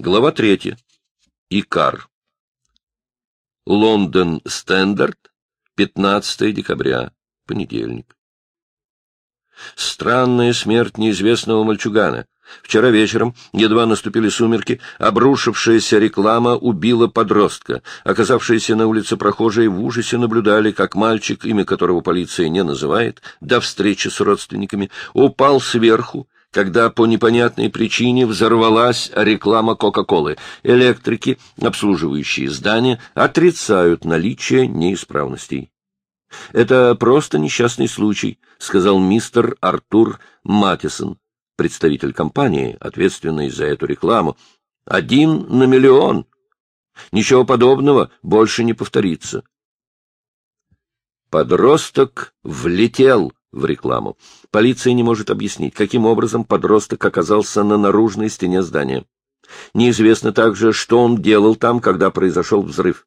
Глава третья. Икар. Лондон Стендарт, 15 декабря, понедельник. Странная смерть неизвестного мальчугана. Вчера вечером, едва наступили сумерки, обрушившаяся реклама убила подростка. Оказавшиеся на улице прохожие в ужасе наблюдали, как мальчик, имя которого полиция не называет, до встречи с родственниками, упал сверху когда по непонятной причине взорвалась реклама Кока-Колы. Электрики, обслуживающие здания, отрицают наличие неисправностей. «Это просто несчастный случай», — сказал мистер Артур Матисон, представитель компании, ответственный за эту рекламу. «Один на миллион. Ничего подобного больше не повторится». Подросток влетел в рекламу. Полиция не может объяснить, каким образом подросток оказался на наружной стене здания. Неизвестно также, что он делал там, когда произошел взрыв.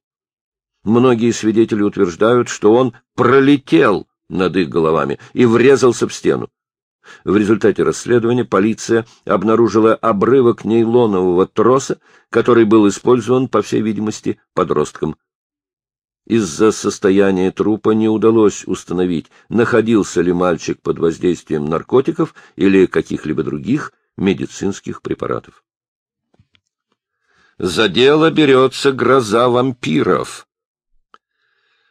Многие свидетели утверждают, что он пролетел над их головами и врезался в стену. В результате расследования полиция обнаружила обрывок нейлонового троса, который был использован, по всей видимости, подростком. Из-за состояния трупа не удалось установить, находился ли мальчик под воздействием наркотиков или каких-либо других медицинских препаратов. За дело берется гроза вампиров.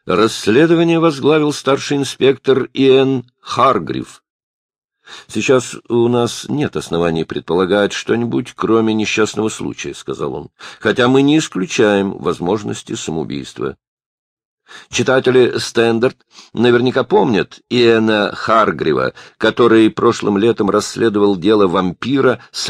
Расследование возглавил старший инспектор Иэн Харгрив. Сейчас у нас нет оснований предполагать что-нибудь, кроме несчастного случая, — сказал он, — хотя мы не исключаем возможности самоубийства. Читатели «Стендарт» наверняка помнят Иэна Харгрива, который прошлым летом расследовал дело вампира с.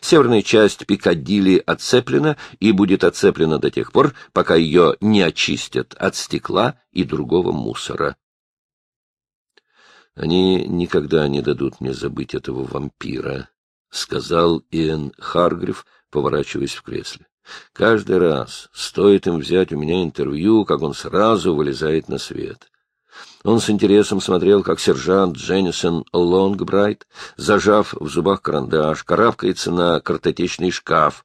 Северная часть Пикадилли оцеплена и будет оцеплена до тех пор, пока ее не очистят от стекла и другого мусора. «Они никогда не дадут мне забыть этого вампира», — сказал Иэн Харгрив, поворачиваясь в кресле. Каждый раз стоит им взять у меня интервью, как он сразу вылезает на свет. Он с интересом смотрел, как сержант Дженнисон Лонгбрайт, зажав в зубах карандаш, карабкается на картотечный шкаф.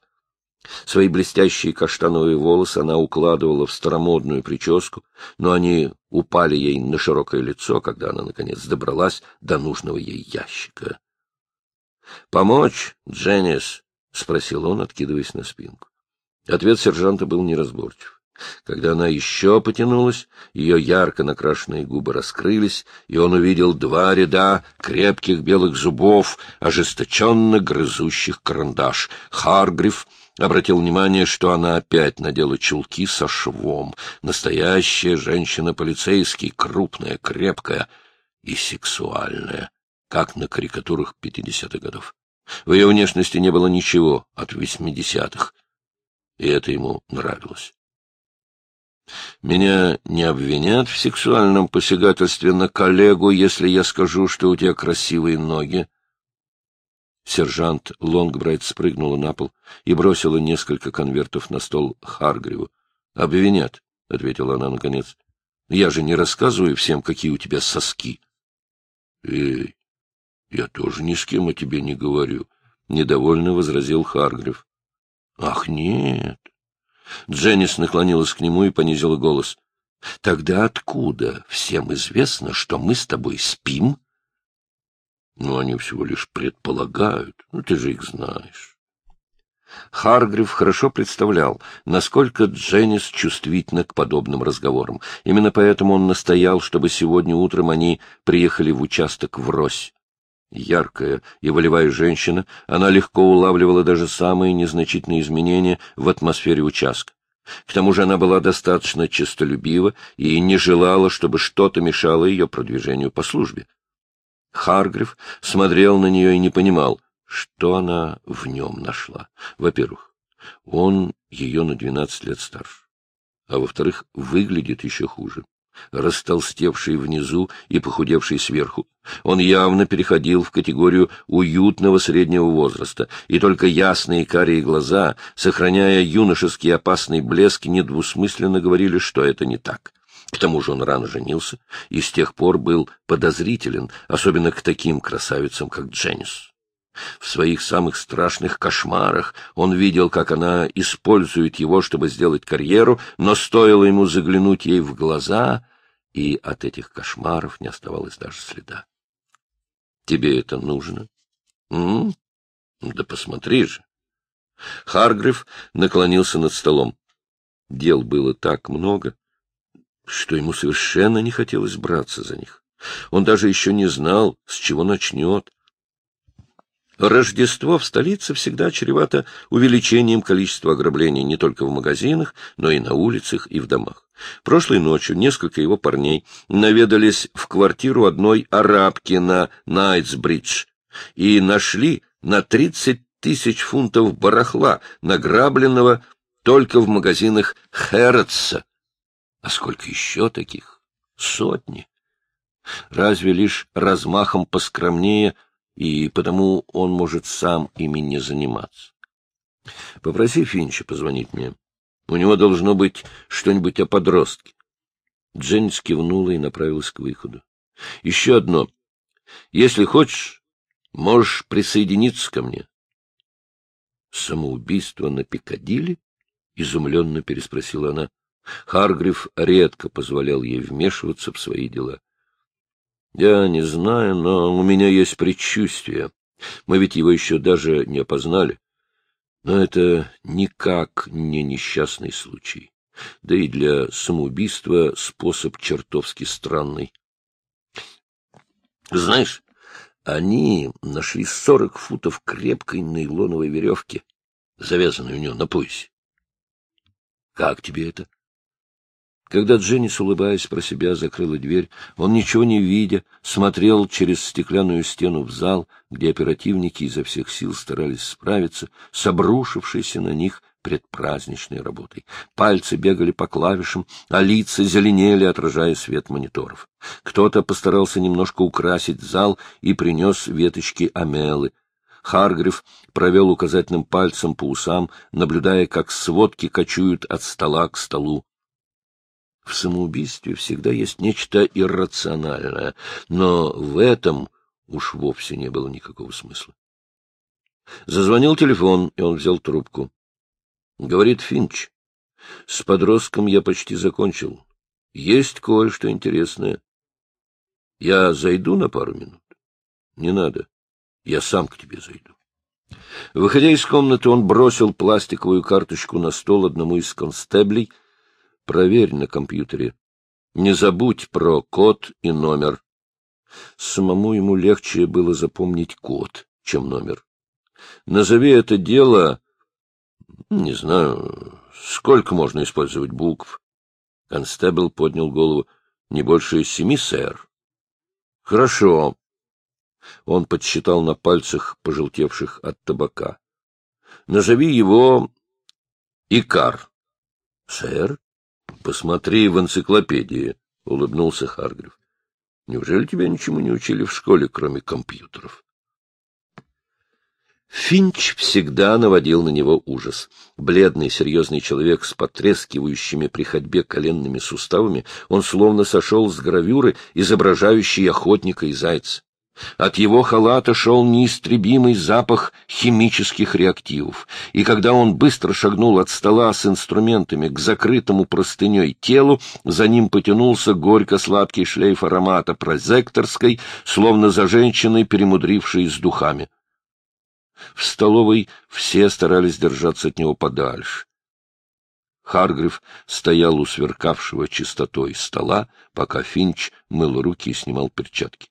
Свои блестящие каштановые волосы она укладывала в старомодную прическу, но они упали ей на широкое лицо, когда она, наконец, добралась до нужного ей ящика. — Помочь, Дженнис? — спросил он, откидываясь на спинку. Ответ сержанта был неразборчив. Когда она еще потянулась, ее ярко накрашенные губы раскрылись, и он увидел два ряда крепких белых зубов, ожесточенно грызущих карандаш. Харгрив обратил внимание, что она опять надела чулки со швом. Настоящая женщина-полицейский, крупная, крепкая и сексуальная, как на карикатурах пятидесятых годов. В ее внешности не было ничего от восьмидесятых и это ему нравилось. Меня не обвинят в сексуальном посягательстве на коллегу, если я скажу, что у тебя красивые ноги. Сержант Лонгбрайт спрыгнула на пол и бросила несколько конвертов на стол Харгриву. — Обвинят, — ответила она наконец. — Я же не рассказываю всем, какие у тебя соски. — Эй, я тоже ни с кем о тебе не говорю, — недовольно возразил Харгрив. Ах, нет. Дженнис наклонилась к нему и понизила голос. Тогда откуда всем известно, что мы с тобой спим? Ну, они всего лишь предполагают. Ну, ты же их знаешь. Харгрив хорошо представлял, насколько Дженнис чувствительна к подобным разговорам. Именно поэтому он настоял, чтобы сегодня утром они приехали в участок врозь. Яркая и волевая женщина, она легко улавливала даже самые незначительные изменения в атмосфере участка. К тому же она была достаточно честолюбива и не желала, чтобы что-то мешало ее продвижению по службе. Харгрив смотрел на нее и не понимал, что она в нем нашла. Во-первых, он ее на двенадцать лет старше, а во-вторых, выглядит еще хуже растолстевший внизу и похудевший сверху. Он явно переходил в категорию уютного среднего возраста, и только ясные карие глаза, сохраняя юношеский опасный блеск, недвусмысленно говорили, что это не так. К тому же он рано женился и с тех пор был подозрителен, особенно к таким красавицам, как Дженнис. В своих самых страшных кошмарах он видел, как она использует его, чтобы сделать карьеру, но стоило ему заглянуть ей в глаза, и от этих кошмаров не оставалось даже следа. — Тебе это нужно? — М? Да посмотри же. Харгрив наклонился над столом. Дел было так много, что ему совершенно не хотелось браться за них. Он даже еще не знал, с чего начнет. Рождество в столице всегда чревато увеличением количества ограблений не только в магазинах, но и на улицах и в домах. Прошлой ночью несколько его парней наведались в квартиру одной арабки на Найтсбридж и нашли на тридцать тысяч фунтов барахла, награбленного только в магазинах Хэротса. А сколько еще таких? Сотни. Разве лишь размахом поскромнее — и потому он может сам ими не заниматься. Попроси Финча позвонить мне. У него должно быть что-нибудь о подростке. Дженнис кивнула и направилась к выходу. — Еще одно. Если хочешь, можешь присоединиться ко мне. — Самоубийство на Пикадилли? — изумленно переспросила она. Харгрив редко позволял ей вмешиваться в свои дела. Я не знаю, но у меня есть предчувствие. Мы ведь его еще даже не опознали. Но это никак не несчастный случай. Да и для самоубийства способ чертовски странный. Знаешь, они нашли сорок футов крепкой нейлоновой веревки, завязанной у него на поясе. Как тебе это? Когда Дженнис, улыбаясь про себя, закрыла дверь, он, ничего не видя, смотрел через стеклянную стену в зал, где оперативники изо всех сил старались справиться с обрушившейся на них предпраздничной работой. Пальцы бегали по клавишам, а лица зеленели, отражая свет мониторов. Кто-то постарался немножко украсить зал и принес веточки амелы. Харгрив провел указательным пальцем по усам, наблюдая, как сводки кочуют от стола к столу. В самоубийстве всегда есть нечто иррациональное, но в этом уж вовсе не было никакого смысла. Зазвонил телефон, и он взял трубку. Говорит Финч. С подростком я почти закончил. Есть кое-что интересное. Я зайду на пару минут? Не надо. Я сам к тебе зайду. Выходя из комнаты, он бросил пластиковую карточку на стол одному из констеблей — Проверь на компьютере. Не забудь про код и номер. Самому ему легче было запомнить код, чем номер. Назови это дело... Не знаю, сколько можно использовать букв. Констебл поднял голову. Не больше семи, сэр. Хорошо. Он подсчитал на пальцах, пожелтевших от табака. Назови его Икар. Сэр? — Посмотри в энциклопедии, — улыбнулся Харгрив. — Неужели тебя ничему не учили в школе, кроме компьютеров? Финч всегда наводил на него ужас. Бледный, серьезный человек с потрескивающими при ходьбе коленными суставами, он словно сошел с гравюры, изображающей охотника и зайца. От его халата шел неистребимый запах химических реактивов, и когда он быстро шагнул от стола с инструментами к закрытому простыней телу, за ним потянулся горько-сладкий шлейф аромата прозекторской, словно за женщиной, перемудрившей с духами. В столовой все старались держаться от него подальше. Харгрив стоял у сверкавшего чистотой стола, пока Финч мыл руки и снимал перчатки.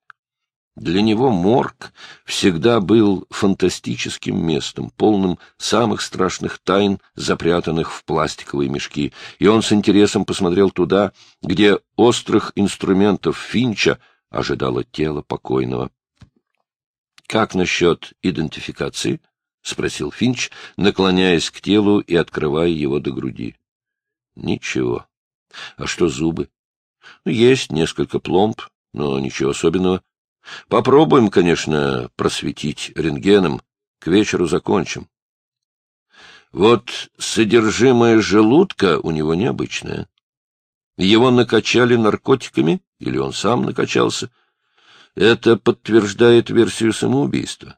Для него морг всегда был фантастическим местом, полным самых страшных тайн, запрятанных в пластиковые мешки, и он с интересом посмотрел туда, где острых инструментов Финча ожидало тело покойного. — Как насчет идентификации? — спросил Финч, наклоняясь к телу и открывая его до груди. — Ничего. — А что зубы? — Есть несколько пломб, но ничего особенного. Попробуем, конечно, просветить рентгеном. К вечеру закончим. Вот содержимое желудка у него необычное. Его накачали наркотиками, или он сам накачался. Это подтверждает версию самоубийства.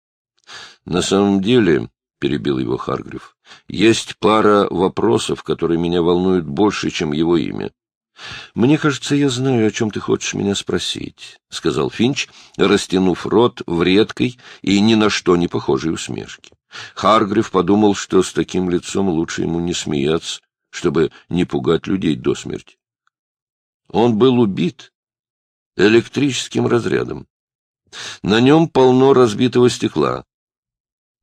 — На самом деле, — перебил его Харгрив, — есть пара вопросов, которые меня волнуют больше, чем его имя. — Мне кажется, я знаю, о чем ты хочешь меня спросить, — сказал Финч, растянув рот в редкой и ни на что не похожей усмешке. Харгрив подумал, что с таким лицом лучше ему не смеяться, чтобы не пугать людей до смерти. Он был убит электрическим разрядом. На нем полно разбитого стекла.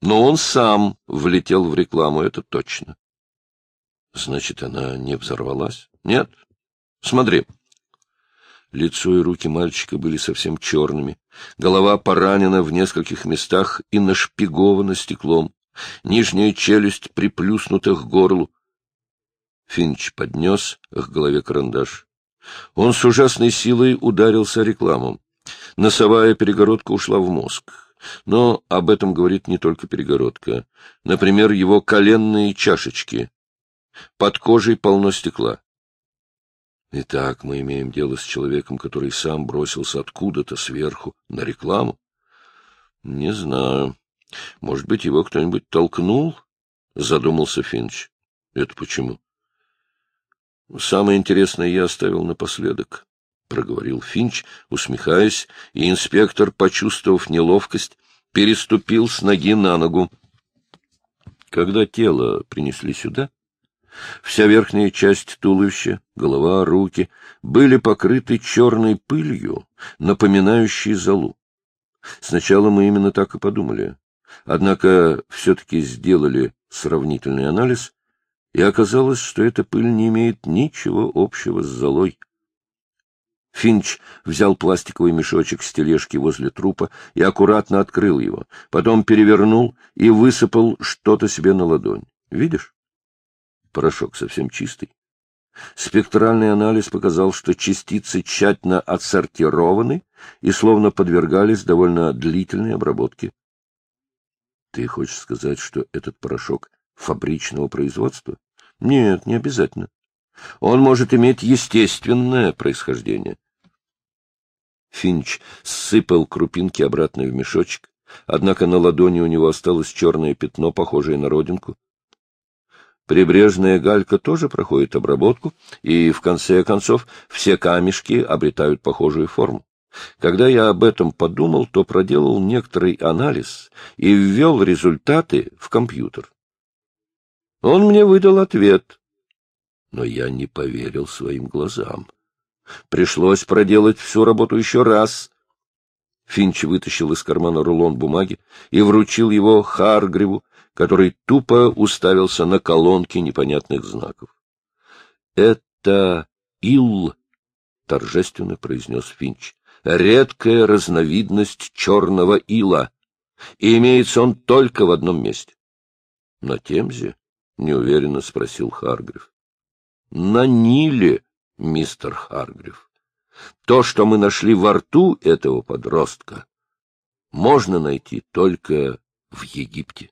Но он сам влетел в рекламу, это точно. Значит, она не взорвалась? Нет. Смотри. Лицо и руки мальчика были совсем черными. Голова поранена в нескольких местах и нашпигована стеклом. Нижняя челюсть приплюснута к горлу. Финч поднес к голове карандаш. Он с ужасной силой ударился рекламу. Носовая перегородка ушла в мозг. Но об этом говорит не только перегородка. Например, его коленные чашечки. Под кожей полно стекла. Итак, мы имеем дело с человеком, который сам бросился откуда-то сверху на рекламу. Не знаю. Может быть, его кто-нибудь толкнул? Задумался Финч. Это почему? Самое интересное я оставил напоследок, — проговорил Финч, усмехаясь, и инспектор, почувствовав неловкость, переступил с ноги на ногу. Когда тело принесли сюда, вся верхняя часть туловища, голова, руки были покрыты черной пылью, напоминающей золу. Сначала мы именно так и подумали. Однако все-таки сделали сравнительный анализ и оказалось, что эта пыль не имеет ничего общего с золой. Финч взял пластиковый мешочек с тележки возле трупа и аккуратно открыл его, потом перевернул и высыпал что-то себе на ладонь. Видишь? Порошок совсем чистый. Спектральный анализ показал, что частицы тщательно отсортированы и словно подвергались довольно длительной обработке. Ты хочешь сказать, что этот порошок фабричного производства? Нет, не обязательно. Он может иметь естественное происхождение. Финч сыпал крупинки обратно в мешочек, однако на ладони у него осталось черное пятно, похожее на родинку. Прибрежная галька тоже проходит обработку, и, в конце концов, все камешки обретают похожую форму. Когда я об этом подумал, то проделал некоторый анализ и ввел результаты в компьютер. Он мне выдал ответ. Но я не поверил своим глазам. Пришлось проделать всю работу еще раз. Финч вытащил из кармана рулон бумаги и вручил его Харгриву, который тупо уставился на колонки непонятных знаков. — Это ил, — торжественно произнес Финч, — редкая разновидность черного ила, и имеется он только в одном месте. — На Темзе? — неуверенно спросил Харгрив. — На Ниле, мистер Харгрив. То, что мы нашли во рту этого подростка, можно найти только в Египте.